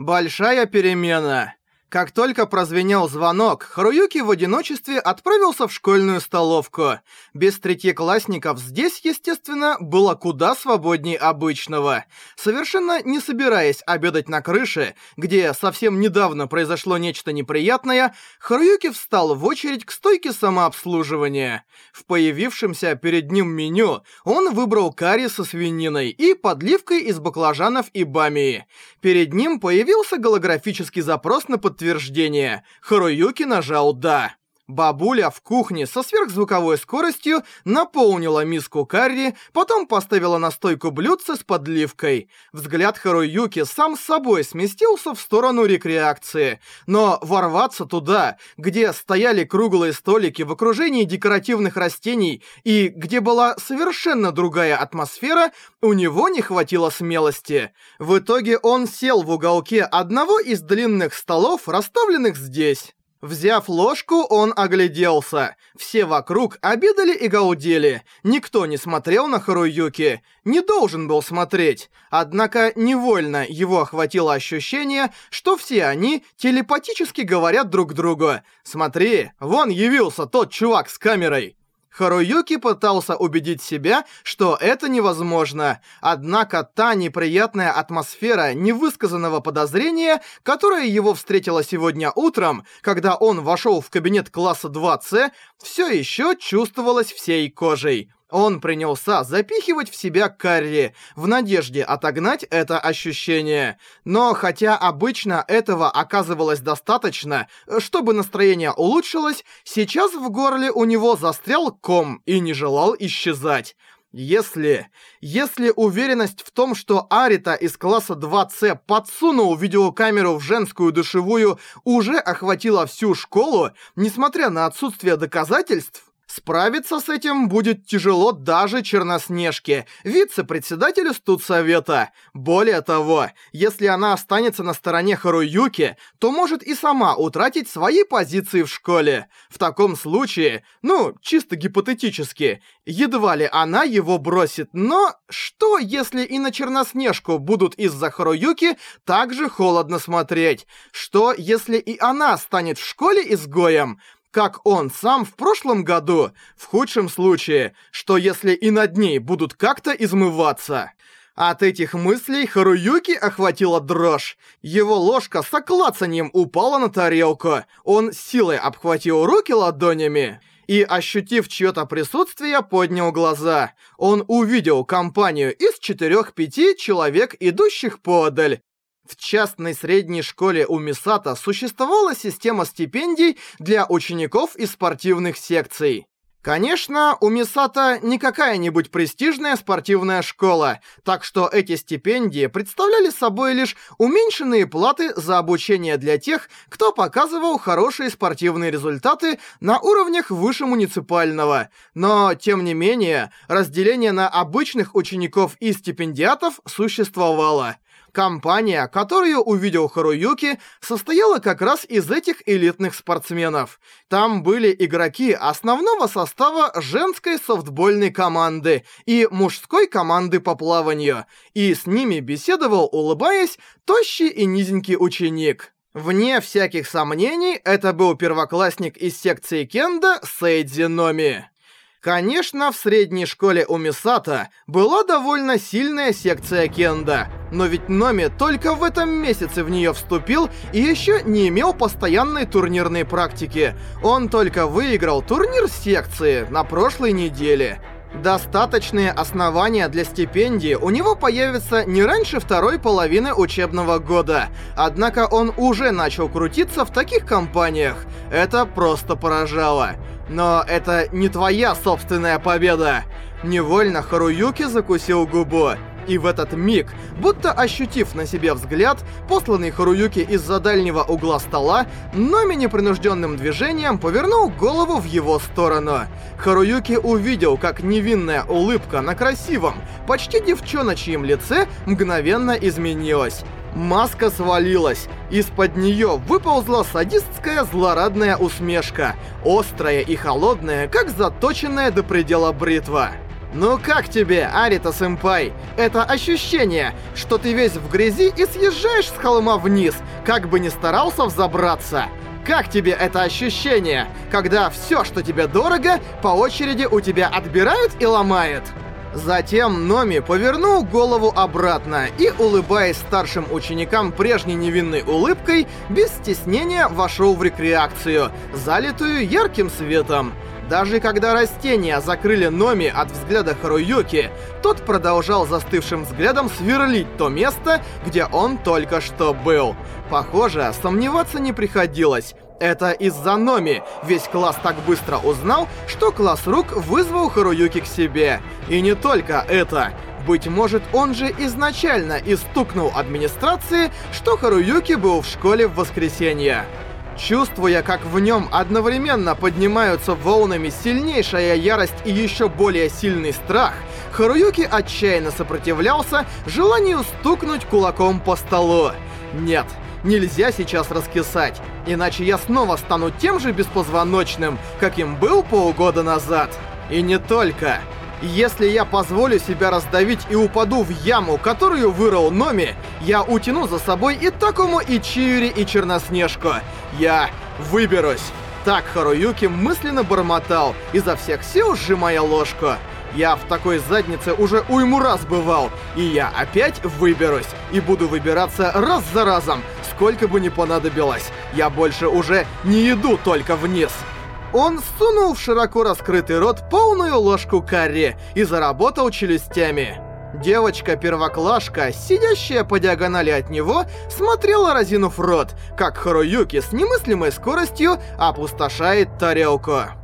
Большая перемена. Как только прозвенел звонок, Харуюки в одиночестве отправился в школьную столовку. Без третьеклассников здесь, естественно, было куда свободнее обычного. Совершенно не собираясь обедать на крыше, где совсем недавно произошло нечто неприятное, Харуюки встал в очередь к стойке самообслуживания. В появившемся перед ним меню он выбрал карри со свининой и подливкой из баклажанов и бамии. Перед ним появился голографический запрос на подтверждение подтверждение. Харуюки нажал «Да». Бабуля в кухне со сверхзвуковой скоростью наполнила миску карри, потом поставила на стойку блюдце с подливкой. Взгляд Харуюки сам с собой сместился в сторону рекреакции. Но ворваться туда, где стояли круглые столики в окружении декоративных растений и где была совершенно другая атмосфера, у него не хватило смелости. В итоге он сел в уголке одного из длинных столов, расставленных здесь. Взяв ложку, он огляделся. Все вокруг обедали и гаудели. Никто не смотрел на Харуюки. Не должен был смотреть. Однако невольно его охватило ощущение, что все они телепатически говорят друг другу. «Смотри, вон явился тот чувак с камерой». Харуюки пытался убедить себя, что это невозможно, однако та неприятная атмосфера невысказанного подозрения, которая его встретила сегодня утром, когда он вошел в кабинет класса 2С, все еще чувствовалась всей кожей. Он принялся запихивать в себя карри, в надежде отогнать это ощущение. Но хотя обычно этого оказывалось достаточно, чтобы настроение улучшилось, сейчас в горле у него застрял ком и не желал исчезать. Если... Если уверенность в том, что Арита из класса 2С подсунул видеокамеру в женскую душевую, уже охватила всю школу, несмотря на отсутствие доказательств, Справиться с этим будет тяжело даже Черноснежке, вице-председателю студсовета. Более того, если она останется на стороне Харуюки, то может и сама утратить свои позиции в школе. В таком случае, ну, чисто гипотетически, едва ли она его бросит, но что, если и на Черноснежку будут из-за Харуюки также холодно смотреть? Что, если и она станет в школе изгоем? Как он сам в прошлом году, в худшем случае, что если и над ней будут как-то измываться. От этих мыслей Харуюки охватила дрожь. Его ложка с оклацанием упала на тарелку. Он силой обхватил руки ладонями и, ощутив чьё-то присутствие, поднял глаза. Он увидел компанию из четырёх-пяти человек, идущих подаль. В частной средней школе у Мисата существовала система стипендий для учеников из спортивных секций. Конечно, у Мисата не какая-нибудь престижная спортивная школа, так что эти стипендии представляли собой лишь уменьшенные платы за обучение для тех, кто показывал хорошие спортивные результаты на уровнях выше муниципального. Но, тем не менее, разделение на обычных учеников и стипендиатов существовало. Компания, которую увидел Харуюки, состояла как раз из этих элитных спортсменов. Там были игроки основного состава женской софтбольной команды и мужской команды по плаванию, и с ними беседовал, улыбаясь, тощий и низенький ученик. Вне всяких сомнений, это был первоклассник из секции кенда Сейдзи Номи. Конечно, в средней школе у Мисата была довольно сильная секция кенда, но ведь Номи только в этом месяце в нее вступил и еще не имел постоянной турнирной практики. Он только выиграл турнир секции на прошлой неделе. Достаточные основания для стипендии у него появятся не раньше второй половины учебного года. Однако он уже начал крутиться в таких компаниях. Это просто поражало. Но это не твоя собственная победа. Невольно Харуюки закусил губу. И в этот миг, будто ощутив на себе взгляд, посланный Харуюки из-за дальнего угла стола, Номи непринужденным движением повернул голову в его сторону. Харуюки увидел, как невинная улыбка на красивом, почти девчоночьем лице мгновенно изменилась. Маска свалилась. Из-под нее выползла садистская злорадная усмешка, острая и холодная, как заточенная до предела бритва. «Ну как тебе, Арита-сэмпай? Это ощущение, что ты весь в грязи и съезжаешь с холма вниз, как бы ни старался взобраться. Как тебе это ощущение, когда все, что тебе дорого, по очереди у тебя отбирают и ломают?» Затем Номи повернул голову обратно и, улыбаясь старшим ученикам прежней невинной улыбкой, без стеснения вошел в рекреакцию, залитую ярким светом. Даже когда растения закрыли Номи от взгляда Харуюки, тот продолжал застывшим взглядом сверлить то место, где он только что был. Похоже, сомневаться не приходилось. Это из-за Номи весь класс так быстро узнал, что класс рук вызвал Харуюки к себе. И не только это. Быть может, он же изначально истукнул администрации, что Харуюки был в школе в воскресенье. Чувствуя, как в нем одновременно поднимаются волнами сильнейшая ярость и еще более сильный страх, Харуюки отчаянно сопротивлялся желанию стукнуть кулаком по столу. Нет, нельзя сейчас раскисать, иначе я снова стану тем же беспозвоночным, каким был полгода назад. И не только. Если я позволю себя раздавить и упаду в яму, которую вырыл Номи, я утяну за собой и Такому, и Чиури, и Черноснежку. Я выберусь. Так Харуюки мысленно бормотал, изо всех сил сжимая ложку. Я в такой заднице уже уйму раз бывал, и я опять выберусь, и буду выбираться раз за разом, сколько бы ни понадобилось. Я больше уже не иду только вниз. Он сунул в широко раскрытый рот полную ложку карри и заработал челюстями. Девочка-первоклашка, сидящая по диагонали от него, смотрела разинув рот, как Харуюки с немыслимой скоростью опустошает тарелку.